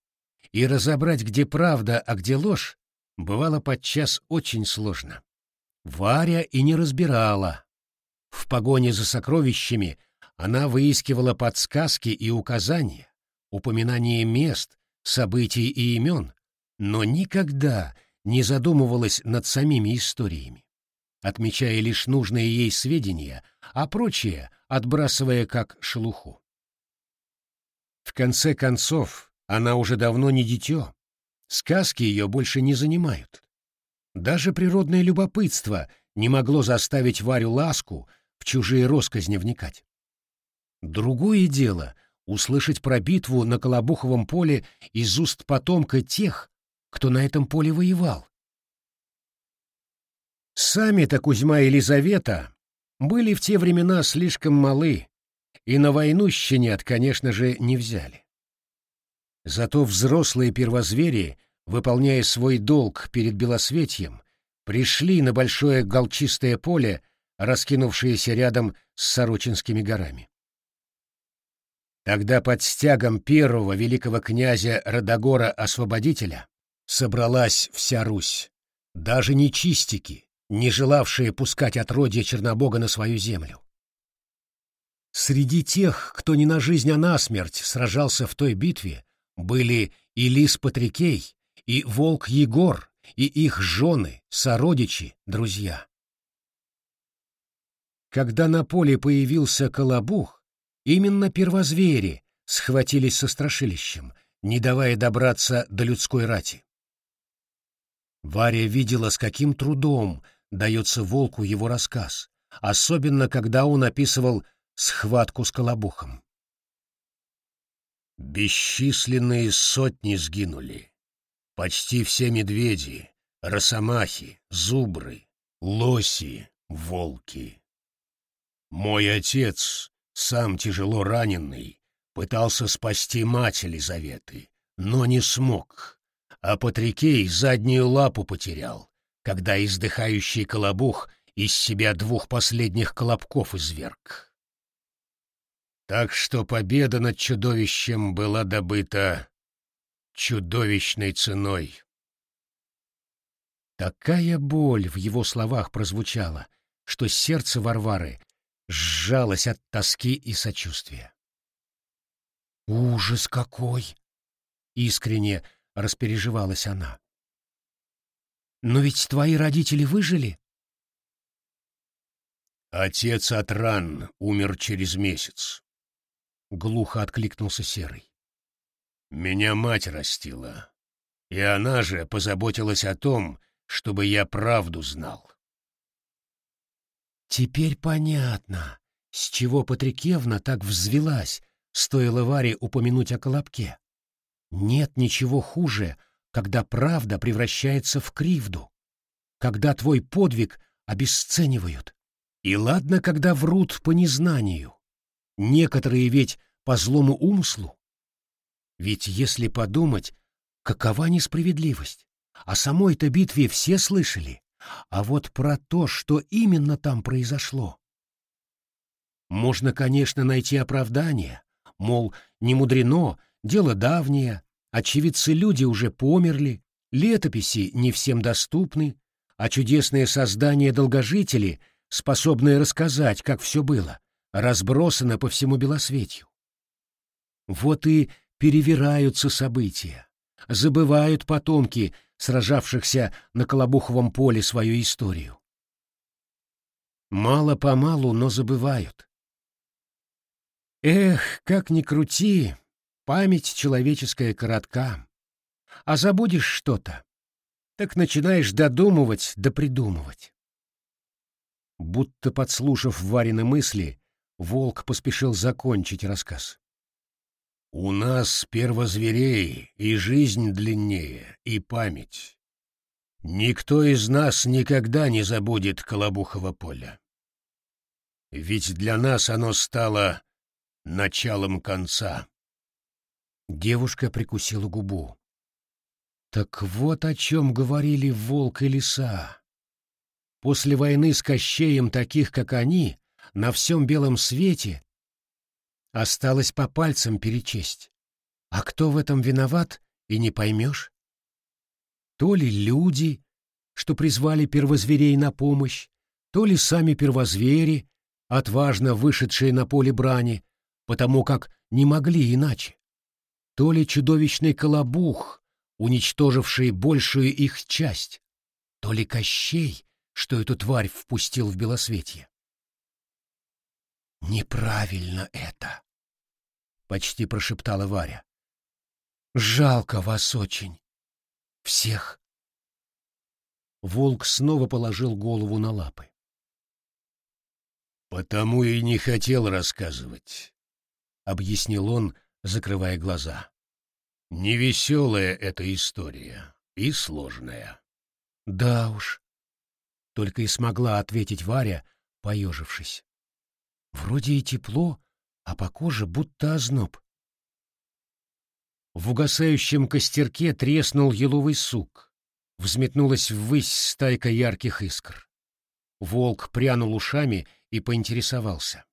и разобрать, где правда, а где ложь, бывало подчас очень сложно. Варя и не разбирала. В погоне за сокровищами она выискивала подсказки и указания, упоминания мест, событий и имен, но никогда не задумывалась над самими историями, отмечая лишь нужные ей сведения, а прочее отбрасывая как шелуху. В конце концов, она уже давно не дитё, сказки ее больше не занимают. Даже природное любопытство не могло заставить Варю Ласку в чужие росказни вникать. Другое дело — услышать про битву на Колобуховом поле из уст потомка тех, кто на этом поле воевал. Сами-то Кузьма и Елизавета были в те времена слишком малы, и на войну щенят, конечно же, не взяли. Зато взрослые первозвери, выполняя свой долг перед Белосветьем, пришли на большое голчистое поле, раскинувшееся рядом с Сорочинскими горами. Тогда под стягом первого великого князя Родогора-освободителя собралась вся Русь, даже не чистики, не желавшие пускать отродье Чернобога на свою землю. Среди тех, кто не на жизнь, а на смерть сражался в той битве, были и Лис Патрикей, и Волк Егор, и их жены, сородичи, друзья. Когда на поле появился Колобух, именно первозвери схватились со страшилищем, не давая добраться до людской рати. Варя видела, с каким трудом дается волку его рассказ, особенно когда он описывал схватку с колобухом. Бесчисленные сотни сгинули. Почти все медведи, росомахи, зубры, лоси, волки. Мой отец, сам тяжело раненый, пытался спасти мать Елизаветы, но не смог а Патрикей заднюю лапу потерял, когда издыхающий колобух из себя двух последних колобков изверг. Так что победа над чудовищем была добыта чудовищной ценой. Такая боль в его словах прозвучала, что сердце Варвары сжалось от тоски и сочувствия. «Ужас какой!» — искренне — распереживалась она. «Но ведь твои родители выжили?» «Отец от ран умер через месяц», — глухо откликнулся Серый. «Меня мать растила, и она же позаботилась о том, чтобы я правду знал». Теперь понятно, с чего Патрикевна так взвелась, стоило Варе упомянуть о Колобке. Нет ничего хуже, когда правда превращается в кривду, когда твой подвиг обесценивают. И ладно, когда врут по незнанию. Некоторые ведь по злому умыслу. Ведь если подумать, какова несправедливость? О самой-то битве все слышали, а вот про то, что именно там произошло. Можно, конечно, найти оправдание, мол, не мудрено, дело давнее, очевидцы люди уже померли, летописи не всем доступны, а чудесные создания долгожители, способные рассказать, как все было, разбросано по всему белосветью. Вот и перевираются события, забывают потомки сражавшихся на Колобуховом поле свою историю. Мало-помалу, но забывают. Эх, как ни крути, память человеческая коротка. А забудешь что-то, так начинаешь додумывать да придумывать. Будто подслушав Варины мысли, волк поспешил закончить рассказ. У нас первозверей и жизнь длиннее, и память. Никто из нас никогда не забудет Колобухово поле. Ведь для нас оно стало началом конца. Девушка прикусила губу. Так вот о чем говорили волк и лиса. После войны с Кощеем таких, как они, на всем белом свете Осталось по пальцам перечесть. А кто в этом виноват, и не поймешь. То ли люди, что призвали первозверей на помощь, то ли сами первозвери, отважно вышедшие на поле брани, потому как не могли иначе. То ли чудовищный колобух, уничтоживший большую их часть, то ли Кощей, что эту тварь впустил в белосветье. «Неправильно это!» — почти прошептала Варя. «Жалко вас очень. Всех». Волк снова положил голову на лапы. «Потому и не хотел рассказывать», — объяснил он, закрывая глаза. «Невеселая эта история и сложная». «Да уж», — только и смогла ответить Варя, поежившись. Вроде и тепло, а по коже будто озноб. В угасающем костерке треснул еловый сук. Взметнулась ввысь стайка ярких искр. Волк прянул ушами и поинтересовался.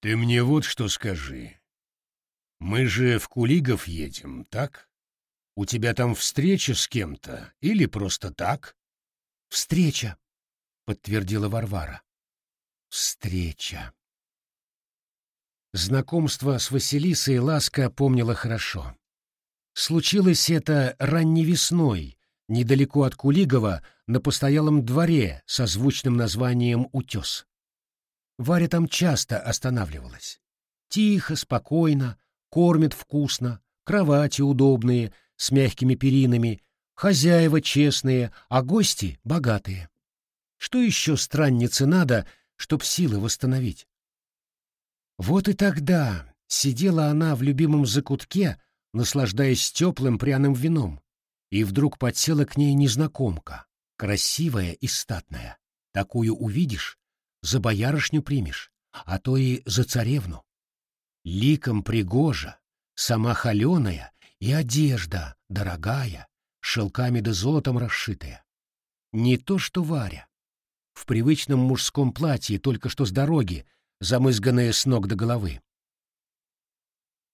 «Ты мне вот что скажи. Мы же в Кулигов едем, так? У тебя там встреча с кем-то или просто так?» «Встреча», — подтвердила Варвара. Встреча. Знакомство с Василисой Ласка помнила хорошо. Случилось это ранней весной, недалеко от Кулигова, на постоялом дворе со звучным названием «Утес». Варя там часто останавливалась. Тихо, спокойно, кормят вкусно, кровати удобные, с мягкими перинами, хозяева честные, а гости богатые. Что еще страннице надо, чтоб силы восстановить. Вот и тогда сидела она в любимом закутке, наслаждаясь теплым пряным вином, и вдруг подсела к ней незнакомка, красивая и статная. Такую увидишь, за боярышню примешь, а то и за царевну. Ликом пригожа, сама холеная и одежда дорогая, шелками да золотом расшитая. Не то что Варя в привычном мужском платье только что с дороги, замызганное с ног до головы.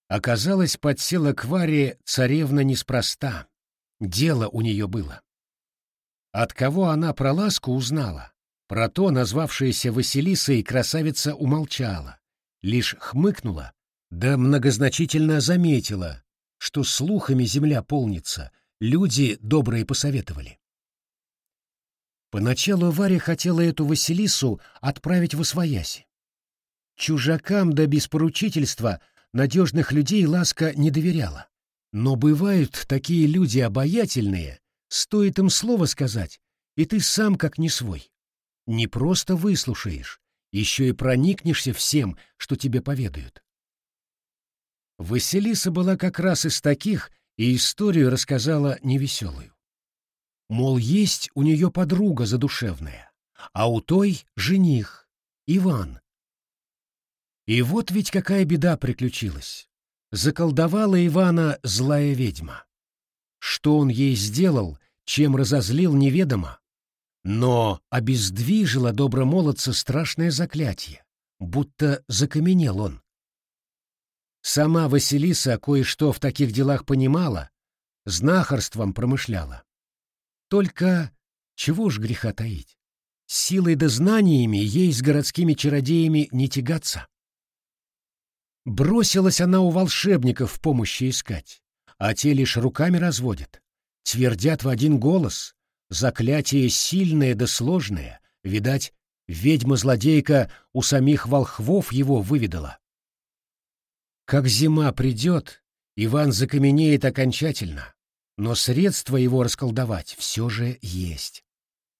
Оказалось, подсела к Варе царевна неспроста. Дело у нее было. От кого она про ласку узнала? Про то, назвавшаяся Василисой, красавица умолчала, лишь хмыкнула, да многозначительно заметила, что слухами земля полнится, люди добрые посоветовали. Поначалу Варя хотела эту Василису отправить в Освояси. Чужакам да без поручительства надежных людей Ласка не доверяла. Но бывают такие люди обаятельные, стоит им слово сказать, и ты сам как не свой. Не просто выслушаешь, еще и проникнешься всем, что тебе поведают. Василиса была как раз из таких, и историю рассказала невеселую. Мол, есть у нее подруга задушевная, а у той — жених, Иван. И вот ведь какая беда приключилась. Заколдовала Ивана злая ведьма. Что он ей сделал, чем разозлил неведомо, но обездвижило добромолодца страшное заклятие, будто закаменел он. Сама Василиса кое-что в таких делах понимала, знахарством промышляла. Только чего ж греха таить? Силой да знаниями ей с городскими чародеями не тягаться. Бросилась она у волшебников помощи искать, а те лишь руками разводят. Твердят в один голос. Заклятие сильное да сложное. Видать, ведьма-злодейка у самих волхвов его выведала. Как зима придет, Иван закаменеет окончательно, но средство его расколдовать все же есть.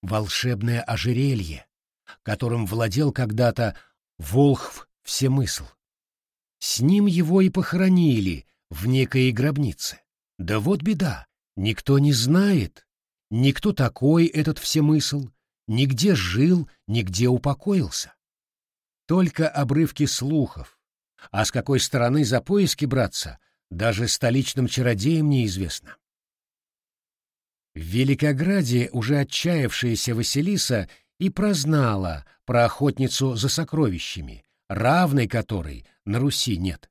Волшебное ожерелье, которым владел когда-то Волхв Всемысл. С ним его и похоронили в некой гробнице. Да вот беда, никто не знает, никто такой этот Всемысл, нигде жил, нигде упокоился. Только обрывки слухов, а с какой стороны за поиски браться, даже столичным чародеям неизвестно. В Великограде уже отчаявшаяся Василиса и прознала про охотницу за сокровищами, равной которой на Руси нет.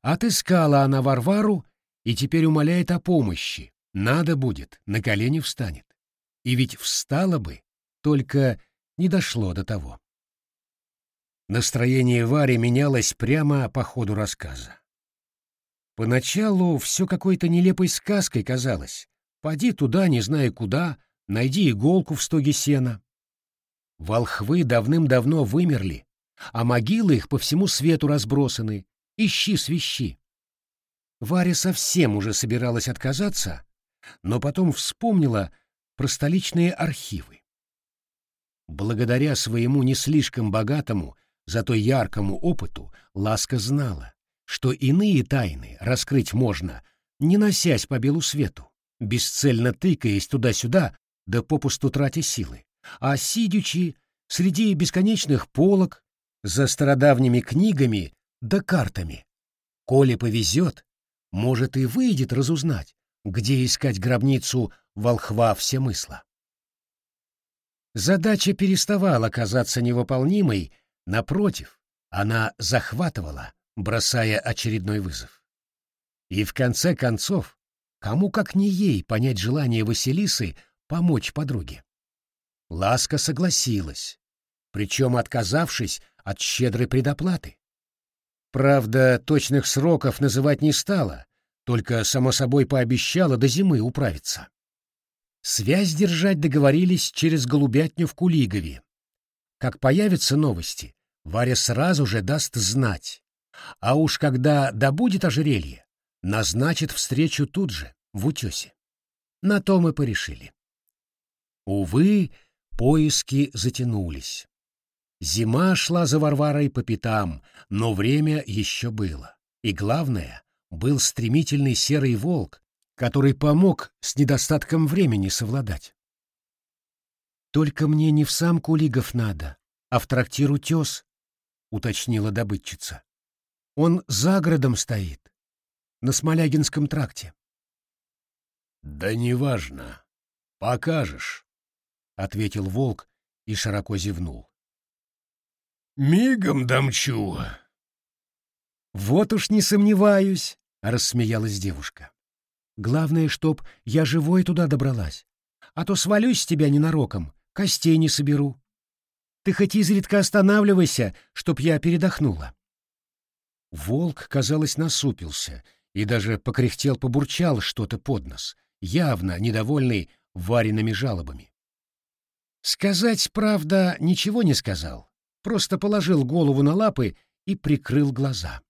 Отыскала она Варвару и теперь умоляет о помощи. Надо будет, на колени встанет. И ведь встала бы, только не дошло до того. Настроение Вари менялось прямо по ходу рассказа. Поначалу все какой-то нелепой сказкой казалось. Поди туда, не зная куда, найди иголку в стоге сена. Волхвы давным-давно вымерли, а могилы их по всему свету разбросаны. Ищи свищи. Варя совсем уже собиралась отказаться, но потом вспомнила про столичные архивы. Благодаря своему не слишком богатому, зато яркому опыту, Ласка знала, что иные тайны раскрыть можно, не носясь по белу свету, бесцельно тыкаясь туда-сюда, да попусту тратя силы, а сидячи среди бесконечных полок, за стародавними книгами да картами. Коли повезет, может и выйдет разузнать, где искать гробницу волхва всемысла. Задача переставала казаться невыполнимой, напротив, она захватывала, бросая очередной вызов. И в конце концов, кому как не ей понять желание Василисы помочь подруге? Ласка согласилась, причем отказавшись от щедрой предоплаты. Правда, точных сроков называть не стала, только, само собой, пообещала до зимы управиться. Связь держать договорились через голубятню в Кулигове. Как появятся новости, Варя сразу же даст знать. А уж когда добудет ожерелье, назначит встречу тут же, в утесе. На то мы порешили. Увы, поиски затянулись. Зима шла за Варварой по пятам, но время еще было. И главное, был стремительный серый волк, который помог с недостатком времени совладать. «Только мне не в сам Кулигов надо, а в трактир утес», — уточнила добытчица. «Он за городом стоит, на Смолягинском тракте». «Да неважно. Покажешь», — ответил волк и широко зевнул. Мигом домчу. Вот уж не сомневаюсь, рассмеялась девушка. Главное, чтоб я живой туда добралась, а то свалюсь с тебя ненароком, костей не соберу. Ты хоть изредка останавливайся, чтоб я передохнула. Волк, казалось, насупился и даже покряхтел-побурчал что-то под нос, явно недовольный вареными жалобами. Сказать, правда, ничего не сказал просто положил голову на лапы и прикрыл глаза.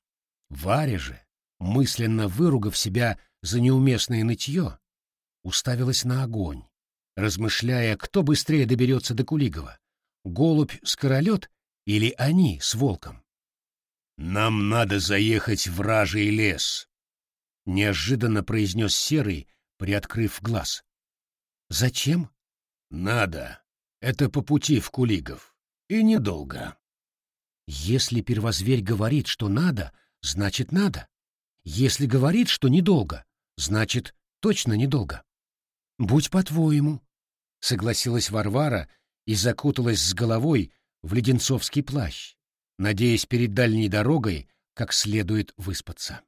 Варя же, мысленно выругав себя за неуместное нытье, уставилась на огонь, размышляя, кто быстрее доберется до Кулигова — голубь-скоролет или они с волком. «Нам надо заехать в ражий лес», — неожиданно произнес Серый, приоткрыв глаз. «Зачем?» «Надо. Это по пути в Кулигов. И недолго. Если первозверь говорит, что надо, значит надо. Если говорит, что недолго, значит точно недолго. Будь по-твоему, — согласилась Варвара и закуталась с головой в леденцовский плащ, надеясь перед дальней дорогой как следует выспаться.